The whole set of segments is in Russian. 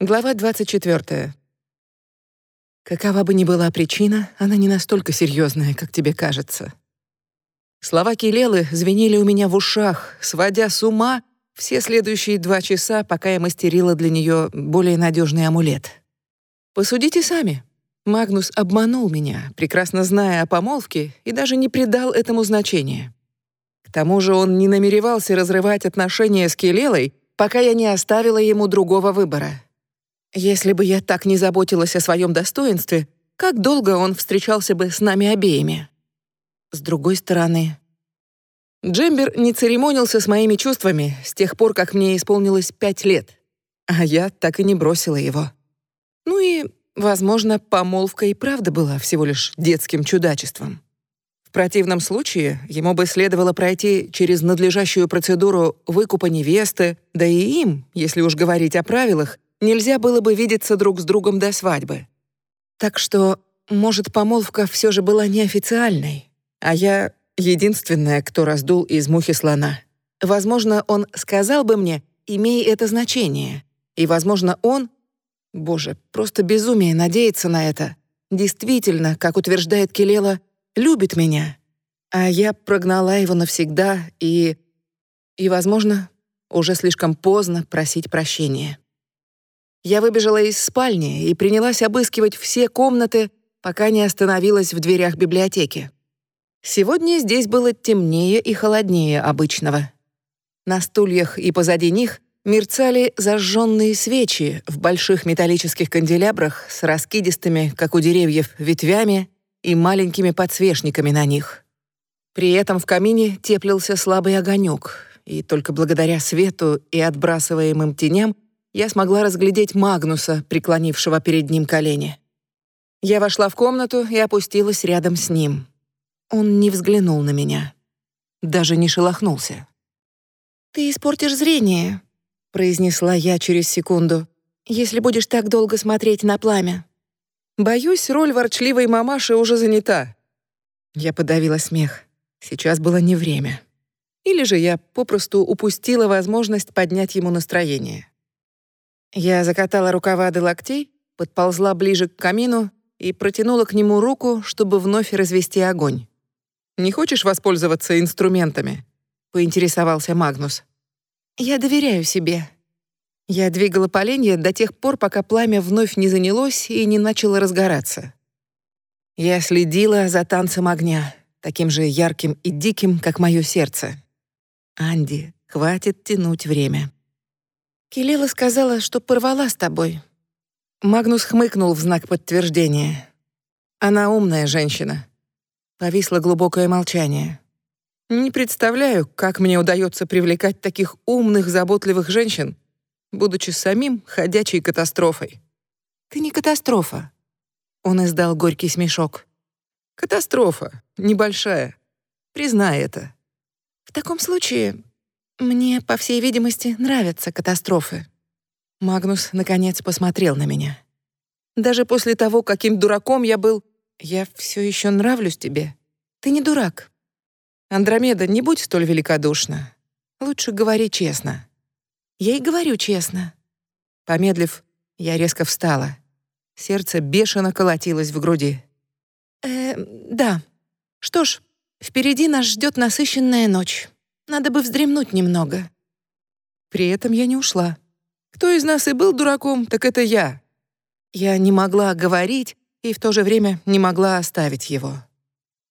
Глава 24. Какова бы ни была причина, она не настолько серьезная, как тебе кажется. Слова Килелы звенели у меня в ушах, сводя с ума все следующие два часа, пока я мастерила для нее более надежный амулет. Посудите сами. Магнус обманул меня, прекрасно зная о помолвке, и даже не придал этому значения. К тому же он не намеревался разрывать отношения с Келелой, пока я не оставила ему другого выбора. Если бы я так не заботилась о своем достоинстве, как долго он встречался бы с нами обеими? С другой стороны, Джембер не церемонился с моими чувствами с тех пор, как мне исполнилось пять лет, а я так и не бросила его. Ну и, возможно, помолвка и правда была всего лишь детским чудачеством. В противном случае ему бы следовало пройти через надлежащую процедуру выкупа невесты, да и им, если уж говорить о правилах, нельзя было бы видеться друг с другом до свадьбы. Так что, может, помолвка все же была неофициальной, а я единственная, кто раздул из мухи слона. Возможно, он сказал бы мне, имей это значение, и, возможно, он... Боже, просто безумие надеяться на это. Действительно, как утверждает Келела, любит меня. А я прогнала его навсегда и... И, возможно, уже слишком поздно просить прощения. Я выбежала из спальни и принялась обыскивать все комнаты, пока не остановилась в дверях библиотеки. Сегодня здесь было темнее и холоднее обычного. На стульях и позади них мерцали зажженные свечи в больших металлических канделябрах с раскидистыми, как у деревьев, ветвями и маленькими подсвечниками на них. При этом в камине теплился слабый огонек, и только благодаря свету и отбрасываемым теням я смогла разглядеть Магнуса, преклонившего перед ним колени. Я вошла в комнату и опустилась рядом с ним. Он не взглянул на меня. Даже не шелохнулся. «Ты испортишь зрение», — произнесла я через секунду, «если будешь так долго смотреть на пламя». «Боюсь, роль ворчливой мамаши уже занята». Я подавила смех. Сейчас было не время. Или же я попросту упустила возможность поднять ему настроение. Я закатала рукава до локтей, подползла ближе к камину и протянула к нему руку, чтобы вновь развести огонь. «Не хочешь воспользоваться инструментами?» — поинтересовался Магнус. «Я доверяю себе». Я двигала поленья до тех пор, пока пламя вновь не занялось и не начало разгораться. Я следила за танцем огня, таким же ярким и диким, как мое сердце. «Анди, хватит тянуть время». Келела сказала, что порвала с тобой. Магнус хмыкнул в знак подтверждения. Она умная женщина. Повисло глубокое молчание. Не представляю, как мне удается привлекать таких умных, заботливых женщин, будучи самим ходячей катастрофой. Ты не катастрофа. Он издал горький смешок. Катастрофа, небольшая. Признай это. В таком случае мне, по всей видимости, нравятся катастрофы. Магнус наконец посмотрел на меня. Даже после того, каким дураком я был, я все еще нравлюсь тебе. Ты не дурак. Андромеда, не будь столь великодушна. Лучше говори честно. Я и говорю честно. Помедлив, я резко встала. Сердце бешено колотилось в груди. Э, да. Что ж, впереди нас ждет насыщенная ночь. Надо бы вздремнуть немного. При этом я не ушла. Кто из нас и был дураком, так это я. Я не могла говорить и в то же время не могла оставить его.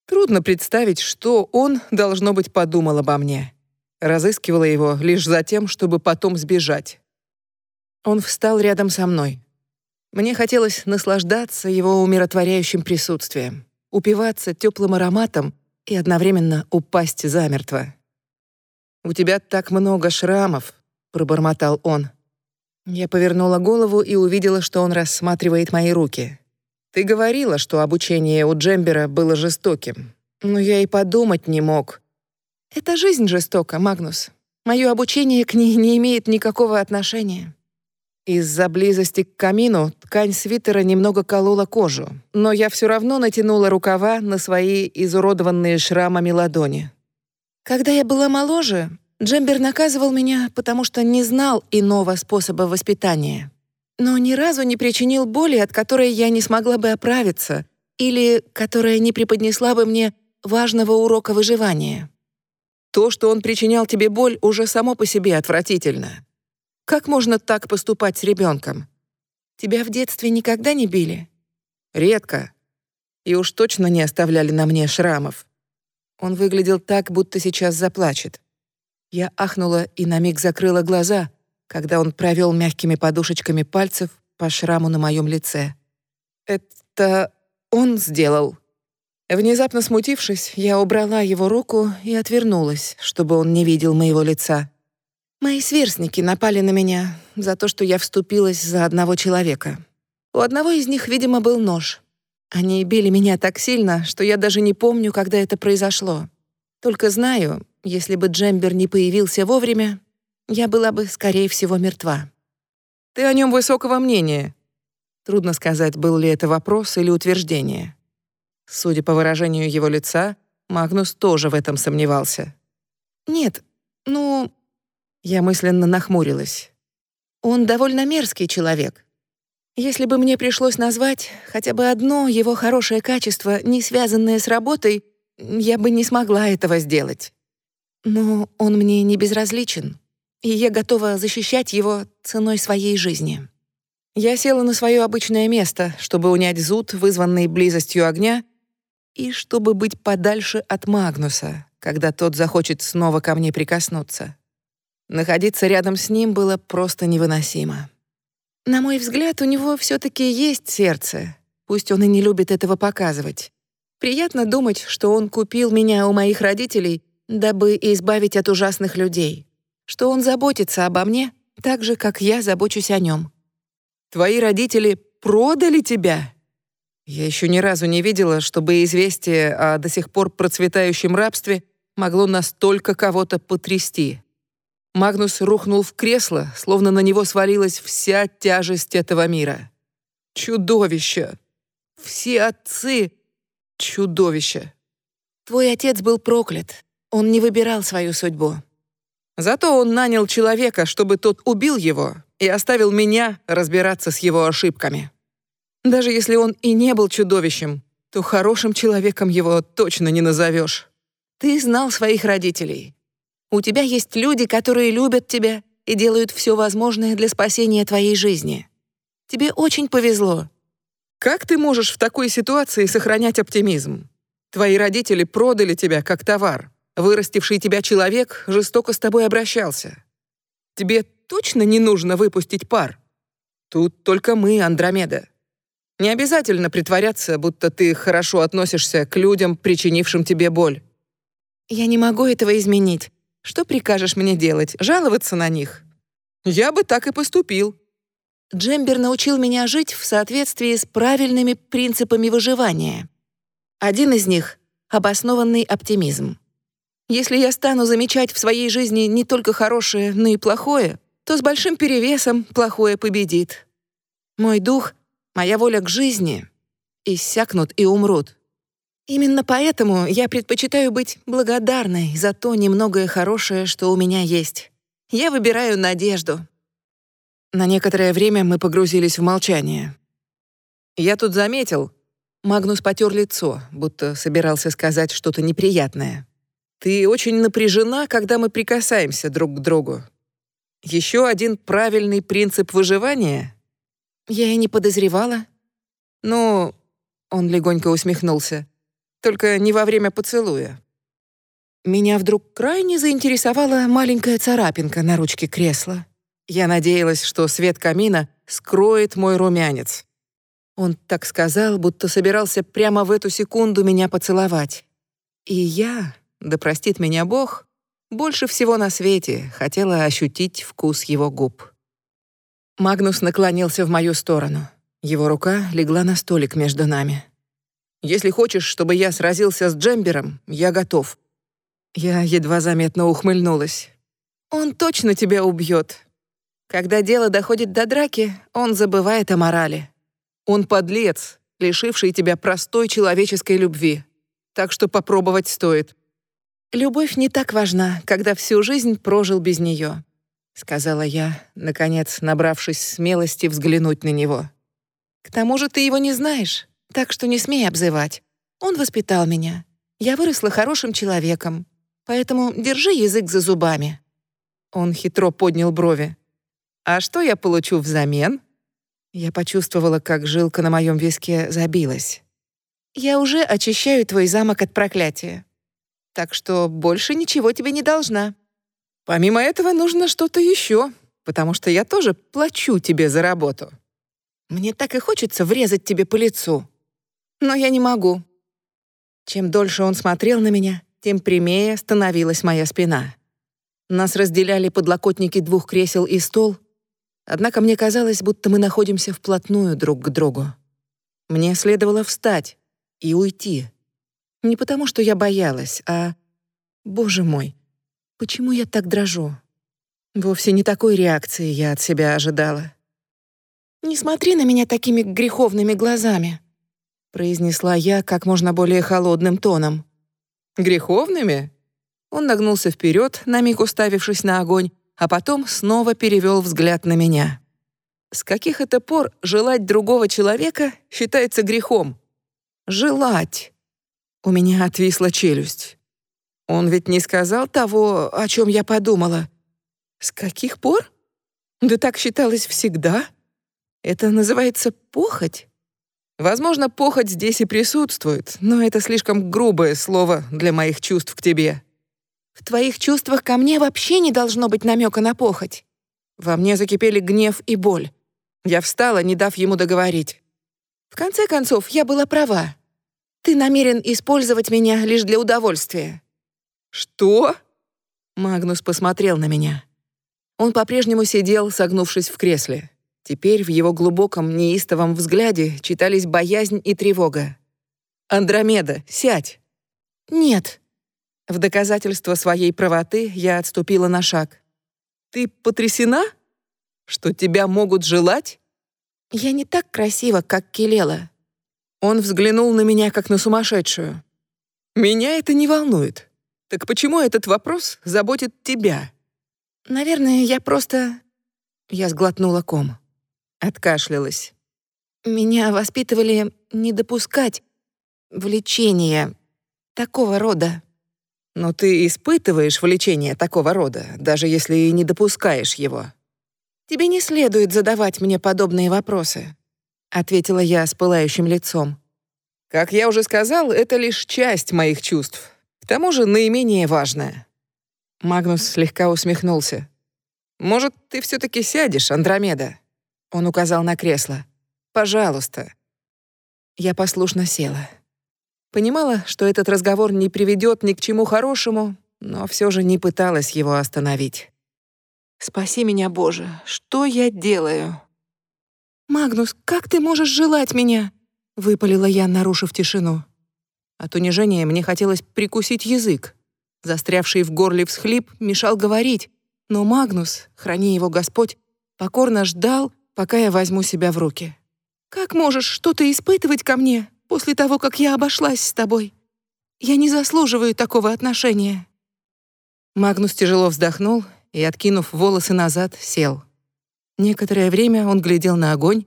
Трудно представить, что он, должно быть, подумал обо мне. Разыскивала его лишь за тем, чтобы потом сбежать. Он встал рядом со мной. Мне хотелось наслаждаться его умиротворяющим присутствием, упиваться теплым ароматом и одновременно упасть замертво. «У тебя так много шрамов», — пробормотал он. Я повернула голову и увидела, что он рассматривает мои руки. «Ты говорила, что обучение у Джембера было жестоким. Но я и подумать не мог». «Это жизнь жестока, Магнус. Мое обучение к ней не имеет никакого отношения». Из-за близости к камину ткань свитера немного колола кожу, но я все равно натянула рукава на свои изуродованные шрамами ладони. Когда я была моложе, Джембер наказывал меня, потому что не знал иного способа воспитания. но ни разу не причинил боли, от которой я не смогла бы оправиться, или которая не преподнесла бы мне важного урока выживания. То, что он причинял тебе боль, уже само по себе отвратительно. Как можно так поступать с ребенком? Тебя в детстве никогда не били? Редко. И уж точно не оставляли на мне шрамов. Он выглядел так, будто сейчас заплачет. Я ахнула и на миг закрыла глаза, когда он провел мягкими подушечками пальцев по шраму на моем лице. «Это он сделал». Внезапно смутившись, я убрала его руку и отвернулась, чтобы он не видел моего лица. Мои сверстники напали на меня за то, что я вступилась за одного человека. У одного из них, видимо, был нож. Они били меня так сильно, что я даже не помню, когда это произошло. Только знаю, если бы Джембер не появился вовремя, я была бы, скорее всего, мертва. Ты о нем высокого мнения. Трудно сказать, был ли это вопрос или утверждение. Судя по выражению его лица, Магнус тоже в этом сомневался. Нет, ну, я мысленно нахмурилась. Он довольно мерзкий человек. Если бы мне пришлось назвать хотя бы одно его хорошее качество, не связанное с работой, я бы не смогла этого сделать. Но он мне не безразличен, и я готова защищать его ценой своей жизни. Я села на свое обычное место, чтобы унять зуд, вызванный близостью огня, и чтобы быть подальше от Магнуса, когда тот захочет снова ко мне прикоснуться. Находиться рядом с ним было просто невыносимо. На мой взгляд, у него все таки есть сердце, пусть он и не любит этого показывать. Приятно думать, что он купил меня у моих родителей, дабы избавить от ужасных людей, что он заботится обо мне так же, как я забочусь о нем. Твои родители продали тебя? Я еще ни разу не видела, чтобы известие о до сих пор процветающем рабстве могло настолько кого-то потрясти. Магнус рухнул в кресло, словно на него свалилась вся тяжесть этого мира. Чудовище! Все отцы — чудовище! Твой отец был проклят. Он не выбирал свою судьбу. Зато он нанял человека, чтобы тот убил его и оставил меня разбираться с его ошибками. Даже если он и не был чудовищем, то хорошим человеком его точно не назовешь. Ты знал своих родителей. У тебя есть люди, которые любят тебя и делают все возможное для спасения твоей жизни. Тебе очень повезло. Как ты можешь в такой ситуации сохранять оптимизм? Твои родители продали тебя как товар. Вырастивший тебя человек жестоко с тобой обращался. Тебе точно не нужно выпустить пар? Тут только мы, Андромеда. Не обязательно притворяться, будто ты хорошо относишься к людям, причинившим тебе боль. Я не могу этого изменить. Что прикажешь мне делать? Жаловаться на них? Я бы так и поступил. Джембер научил меня жить в соответствии с правильными принципами выживания. Один из них — обоснованный оптимизм. Если я стану замечать в своей жизни не только хорошее, но и плохое, то с большим перевесом плохое победит. Мой дух, моя воля к жизни иссякнут и умрут. Именно поэтому я предпочитаю быть благодарной за то немногое хорошее, что у меня есть. Я выбираю надежду. На некоторое время мы погрузились в молчание. Я тут заметил, Магнус потер лицо, будто собирался сказать что-то неприятное. Ты очень напряжена, когда мы прикасаемся друг к другу. Еще один правильный принцип выживания? Я и не подозревала. Ну, он легонько усмехнулся только не во время поцелуя. Меня вдруг крайне заинтересовала маленькая царапинка на ручке кресла. Я надеялась, что свет камина скроет мой румянец. Он так сказал, будто собирался прямо в эту секунду меня поцеловать. И я, да простит меня Бог, больше всего на свете хотела ощутить вкус его губ. Магнус наклонился в мою сторону. Его рука легла на столик между нами. Если хочешь, чтобы я сразился с Джембером, я готов». Я едва заметно ухмыльнулась. «Он точно тебя убьет. Когда дело доходит до драки, он забывает о морали. Он подлец, лишивший тебя простой человеческой любви. Так что попробовать стоит». «Любовь не так важна, когда всю жизнь прожил без нее. сказала я, наконец, набравшись смелости взглянуть на него. К тому же ты его не знаешь, так что не смей обзывать. Он воспитал меня. Я выросла хорошим человеком, поэтому держи язык за зубами. Он хитро поднял брови. А что я получу взамен? Я почувствовала, как жилка на моем виске забилась. Я уже очищаю твой замок от проклятия. Так что больше ничего тебе не должна. Помимо этого нужно что-то еще, потому что я тоже плачу тебе за работу. Мне так и хочется врезать тебе по лицу. Но я не могу. Чем дольше он смотрел на меня, тем прямее становилась моя спина. Нас разделяли подлокотники двух кресел и стол, Однако мне казалось, будто мы находимся вплотную друг к другу. Мне следовало встать и уйти. Не потому, что я боялась, а... Боже мой, почему я так дрожу? Вовсе не такой реакции я от себя ожидала. «Не смотри на меня такими греховными глазами», произнесла я как можно более холодным тоном. «Греховными?» Он нагнулся вперед, на миг уставившись на огонь, а потом снова перевел взгляд на меня. С каких это пор желать другого человека считается грехом? Желать. У меня отвисла челюсть. Он ведь не сказал того, о чем я подумала. С каких пор? Да так считалось всегда. Это называется похоть. Возможно, похоть здесь и присутствует, но это слишком грубое слово для моих чувств к тебе. В твоих чувствах ко мне вообще не должно быть намека на похоть. Во мне закипели гнев и боль. Я встала, не дав ему договорить. В конце концов, я была права. Ты намерен использовать меня лишь для удовольствия. Что? Магнус посмотрел на меня. Он по-прежнему сидел, согнувшись в кресле. Теперь в его глубоком, неистовом взгляде читались боязнь и тревога. «Андромеда, сядь!» «Нет», в доказательство своей правоты я отступила на шаг. «Ты потрясена? Что тебя могут желать?» «Я не так красива, как Келела». Он взглянул на меня, как на сумасшедшую. «Меня это не волнует. Так почему этот вопрос заботит тебя?» «Наверное, я просто...» Я сглотнула ком. Откашлялась. «Меня воспитывали не допускать влечения такого рода». Но ты испытываешь влечение такого рода, даже если и не допускаешь его. Тебе не следует задавать мне подобные вопросы, ответила я с пылающим лицом. Как я уже сказал, это лишь часть моих чувств. К тому же наименее важная. Магнус слегка усмехнулся. Может, ты все таки сядешь, Андромеда? Он указал на кресло. Пожалуйста. Я послушно села. Понимала, что этот разговор не приведет ни к чему хорошему, но все же не пыталась его остановить. «Спаси меня, Боже, что я делаю?» «Магнус, как ты можешь желать меня?» — выпалила я, нарушив тишину. От унижения мне хотелось прикусить язык. Застрявший в горле всхлип мешал говорить, но Магнус, храни его Господь, покорно ждал, пока я возьму себя в руки. «Как можешь что-то испытывать ко мне?» после того, как я обошлась с тобой. Я не заслуживаю такого отношения». Магнус тяжело вздохнул и, откинув волосы назад, сел. Некоторое время он глядел на огонь,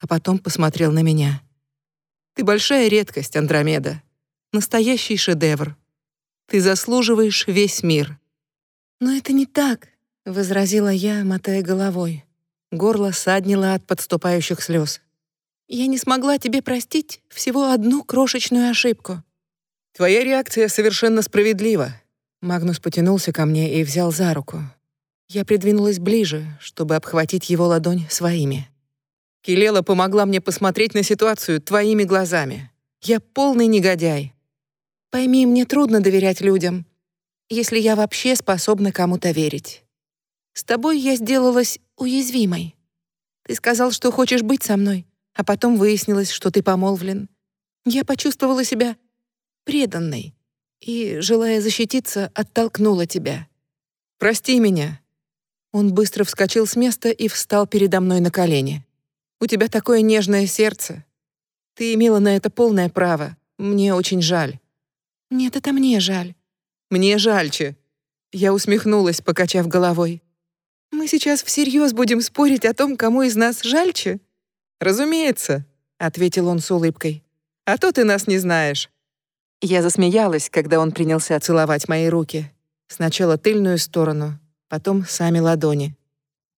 а потом посмотрел на меня. «Ты большая редкость, Андромеда. Настоящий шедевр. Ты заслуживаешь весь мир». «Но это не так», — возразила я, мотая головой. Горло саднило от подступающих слез. Я не смогла тебе простить всего одну крошечную ошибку». «Твоя реакция совершенно справедлива». Магнус потянулся ко мне и взял за руку. Я придвинулась ближе, чтобы обхватить его ладонь своими. Келела помогла мне посмотреть на ситуацию твоими глазами. Я полный негодяй. Пойми, мне трудно доверять людям, если я вообще способна кому-то верить. С тобой я сделалась уязвимой. Ты сказал, что хочешь быть со мной, а потом выяснилось, что ты помолвлен. Я почувствовала себя преданной и, желая защититься, оттолкнула тебя. Прости меня. Он быстро вскочил с места и встал передо мной на колени. У тебя такое нежное сердце. Ты имела на это полное право. Мне очень жаль. Нет, это мне жаль. Мне жальче. Я усмехнулась, покачав головой. Мы сейчас всерьез будем спорить о том, кому из нас жальче?» «Разумеется», — ответил он с улыбкой. «А то ты нас не знаешь». Я засмеялась, когда он принялся целовать мои руки. Сначала тыльную сторону, потом сами ладони.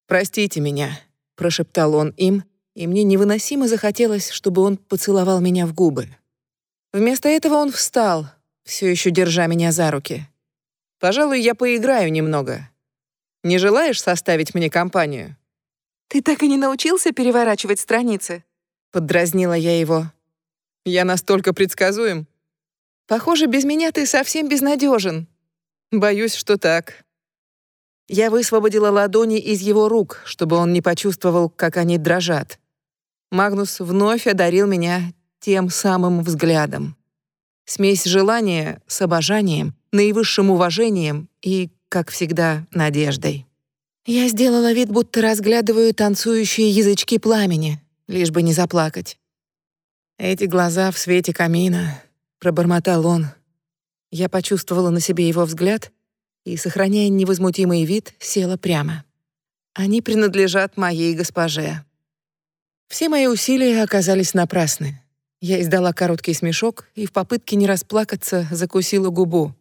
«Простите меня», — прошептал он им, и мне невыносимо захотелось, чтобы он поцеловал меня в губы. Вместо этого он встал, все еще держа меня за руки. «Пожалуй, я поиграю немного. Не желаешь составить мне компанию?» «Ты так и не научился переворачивать страницы?» Поддразнила я его. «Я настолько предсказуем?» «Похоже, без меня ты совсем безнадежен. Боюсь, что так». Я высвободила ладони из его рук, чтобы он не почувствовал, как они дрожат. Магнус вновь одарил меня тем самым взглядом. Смесь желания с обожанием, наивысшим уважением и, как всегда, надеждой. Я сделала вид, будто разглядываю танцующие язычки пламени, лишь бы не заплакать. Эти глаза в свете камина, пробормотал он. Я почувствовала на себе его взгляд и, сохраняя невозмутимый вид, села прямо. Они принадлежат моей госпоже. Все мои усилия оказались напрасны. Я издала короткий смешок и в попытке не расплакаться закусила губу.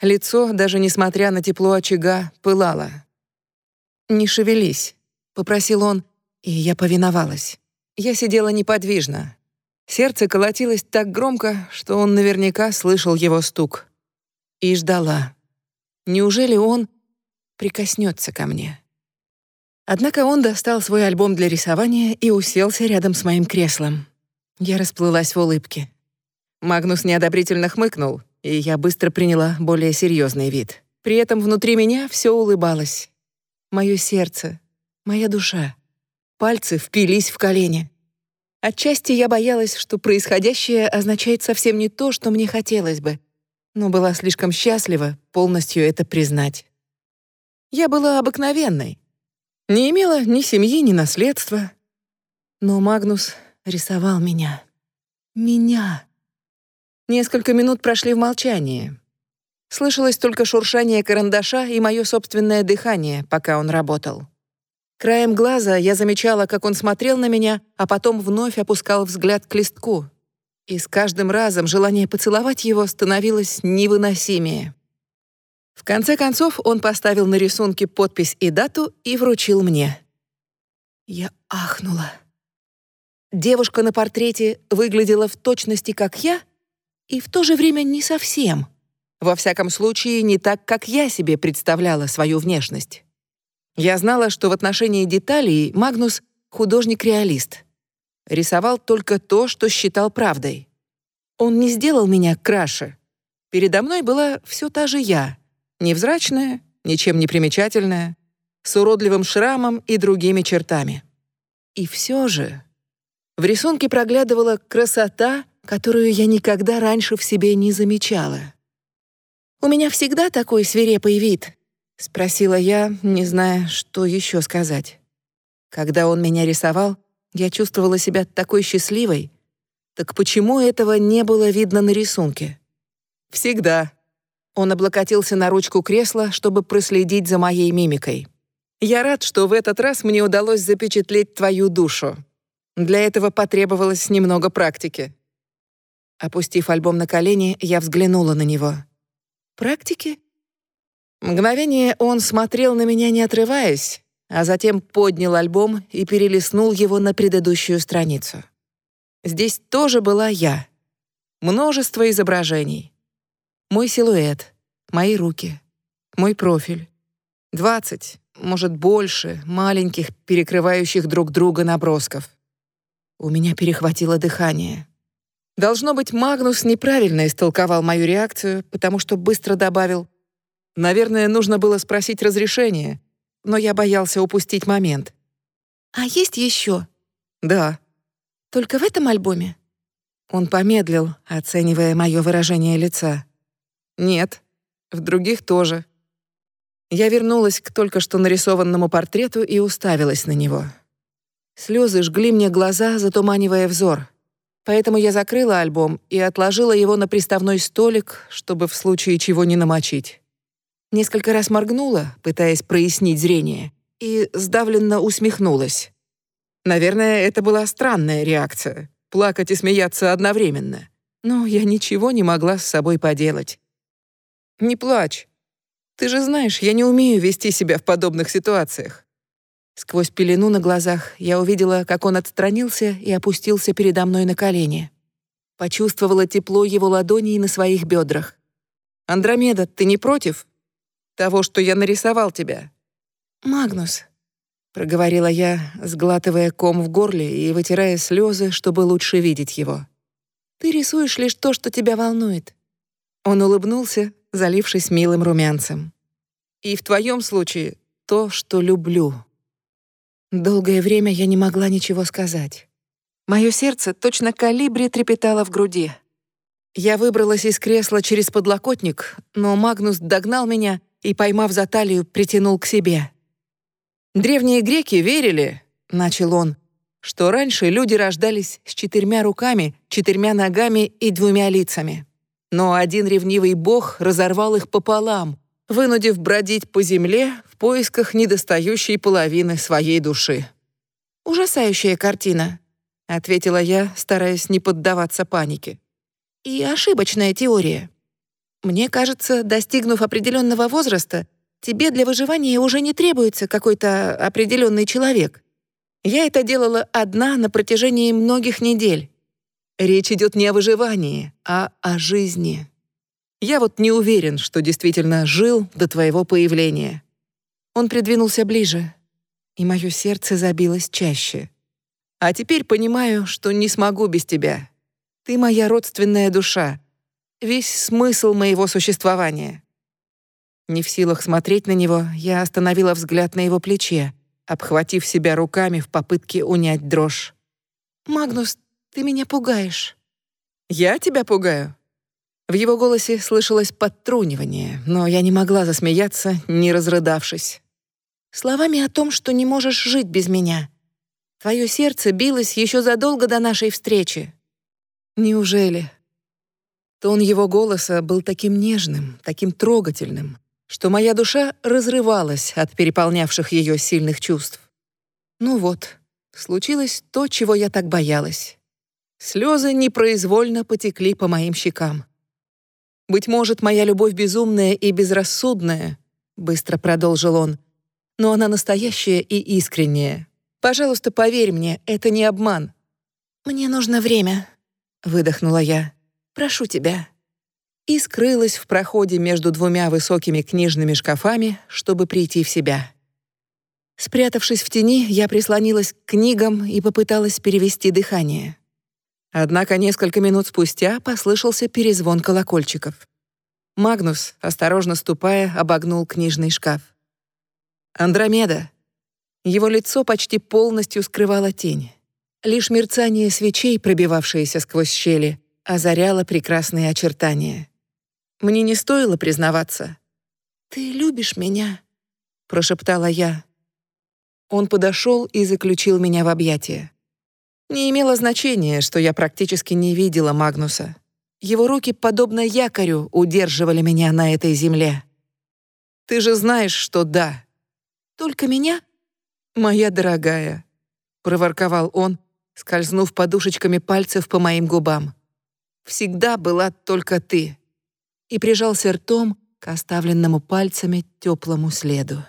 Лицо, даже несмотря на тепло очага, пылало. «Не шевелись», — попросил он, и я повиновалась. Я сидела неподвижно. Сердце колотилось так громко, что он наверняка слышал его стук. И ждала. Неужели он прикоснется ко мне? Однако он достал свой альбом для рисования и уселся рядом с моим креслом. Я расплылась в улыбке. Магнус неодобрительно хмыкнул, и я быстро приняла более серьезный вид. При этом внутри меня все улыбалось. Мое сердце, моя душа. Пальцы впились в колени. Отчасти я боялась, что происходящее означает совсем не то, что мне хотелось бы, но была слишком счастлива полностью это признать. Я была обыкновенной. Не имела ни семьи, ни наследства. Но Магнус рисовал меня. Меня. Несколько минут прошли в молчании. Слышалось только шуршание карандаша и мое собственное дыхание, пока он работал. Краем глаза я замечала, как он смотрел на меня, а потом вновь опускал взгляд к листку и с каждым разом желание поцеловать его становилось невыносимее. В конце концов он поставил на рисунке подпись и дату и вручил мне. Я ахнула. Девушка на портрете выглядела в точности как я и в то же время не совсем. Во всяком случае, не так, как я себе представляла свою внешность. Я знала, что в отношении деталей Магнус — художник-реалист — рисовал только то, что считал правдой. Он не сделал меня краше. Передо мной была все та же я, невзрачная, ничем не примечательная, с уродливым шрамом и другими чертами. И все же в рисунке проглядывала красота, которую я никогда раньше в себе не замечала. «У меня всегда такой свирепый вид», — спросила я, не зная, что еще сказать. Когда он меня рисовал, я чувствовала себя такой счастливой. Так почему этого не было видно на рисунке? Всегда. Он облокотился на ручку кресла, чтобы проследить за моей мимикой. Я рад, что в этот раз мне удалось запечатлеть твою душу. Для этого потребовалось немного практики. Опустив альбом на колени, я взглянула на него. Практики? Мгновение он смотрел на меня, не отрываясь, а затем поднял альбом и перелистнул его на предыдущую страницу. Здесь тоже была я. Множество изображений. Мой силуэт, мои руки, мой профиль. Двадцать, может, больше, маленьких, перекрывающих друг друга набросков. У меня перехватило дыхание. Должно быть, Магнус неправильно истолковал мою реакцию, потому что быстро добавил: "Наверное, нужно было спросить разрешения, но я боялся упустить момент. «А есть еще?» «Да». «Только в этом альбоме?» Он помедлил, оценивая мое выражение лица. «Нет, в других тоже». Я вернулась к только что нарисованному портрету и уставилась на него. Слезы жгли мне глаза, затуманивая взор. Поэтому я закрыла альбом и отложила его на приставной столик, чтобы в случае чего не намочить. Несколько раз моргнула, пытаясь прояснить зрение, и сдавленно усмехнулась. Наверное, это была странная реакция — плакать и смеяться одновременно. Но я ничего не могла с собой поделать. «Не плачь. Ты же знаешь, я не умею вести себя в подобных ситуациях». Сквозь пелену на глазах я увидела, как он отстранился и опустился передо мной на колени. Почувствовала тепло его ладоней на своих бедрах. «Андромеда, ты не против? Того, что я нарисовал тебя?» «Магнус», — проговорила я, сглатывая ком в горле и вытирая слезы, чтобы лучше видеть его. «Ты рисуешь лишь то, что тебя волнует». Он улыбнулся, залившись милым румянцем. «И в твоем случае то, что люблю». Долгое время я не могла ничего сказать. Мое сердце точно калибри трепетало в груди. Я выбралась из кресла через подлокотник, но Магнус догнал меня и, поймав за талию, притянул к себе. «Древние греки верили», — начал он, «что раньше люди рождались с четырьмя руками, четырьмя ногами и двумя лицами. Но один ревнивый бог разорвал их пополам, вынудив бродить по земле поисках недостающей половины своей души. Ужасающая картина, — ответила я, стараясь не поддаваться панике. «И ошибочная теория. Мне кажется, достигнув определенного возраста, тебе для выживания уже не требуется какой-то определенный человек. Я это делала одна на протяжении многих недель. Речь идет не о выживании, а о жизни. Я вот не уверен, что действительно жил до твоего появления». Он придвинулся ближе, и мое сердце забилось чаще. А теперь понимаю, что не смогу без тебя. Ты моя родственная душа, весь смысл моего существования». Не в силах смотреть на него, я остановила взгляд на его плече, обхватив себя руками в попытке унять дрожь. «Магнус, ты меня пугаешь». «Я тебя пугаю?» В его голосе слышалось подтрунивание, но я не могла засмеяться, не разрыдавшись. «Словами о том, что не можешь жить без меня. Твое сердце билось еще задолго до нашей встречи. Неужели? Тон его голоса был таким нежным, таким трогательным, что моя душа разрывалась от переполнявших ее сильных чувств. Ну вот, случилось то, чего я так боялась. Слезы непроизвольно потекли по моим щекам. «Быть может, моя любовь безумная и безрассудная», — быстро продолжил он, «но она настоящая и искренняя, Пожалуйста, поверь мне, это не обман». «Мне нужно время», — выдохнула я. «Прошу тебя». И скрылась в проходе между двумя высокими книжными шкафами, чтобы прийти в себя. Спрятавшись в тени, я прислонилась к книгам и попыталась перевести дыхание. Однако несколько минут спустя послышался перезвон колокольчиков. Магнус, осторожно ступая, обогнул книжный шкаф. «Андромеда», его лицо почти полностью скрывала тень. Лишь мерцание свечей, пробивавшееся сквозь щели, озаряло прекрасные очертания. Мне не стоило признаваться. «Ты любишь меня?» — прошептала я. Он подошел и заключил меня в объятия. Не имело значения, что я практически не видела Магнуса. Его руки, подобно якорю, удерживали меня на этой земле. «Ты же знаешь, что да». «Только меня?» «Моя дорогая», — проворковал он, скользнув подушечками пальцев по моим губам. «Всегда была только ты» и прижался ртом к оставленному пальцами теплому следу.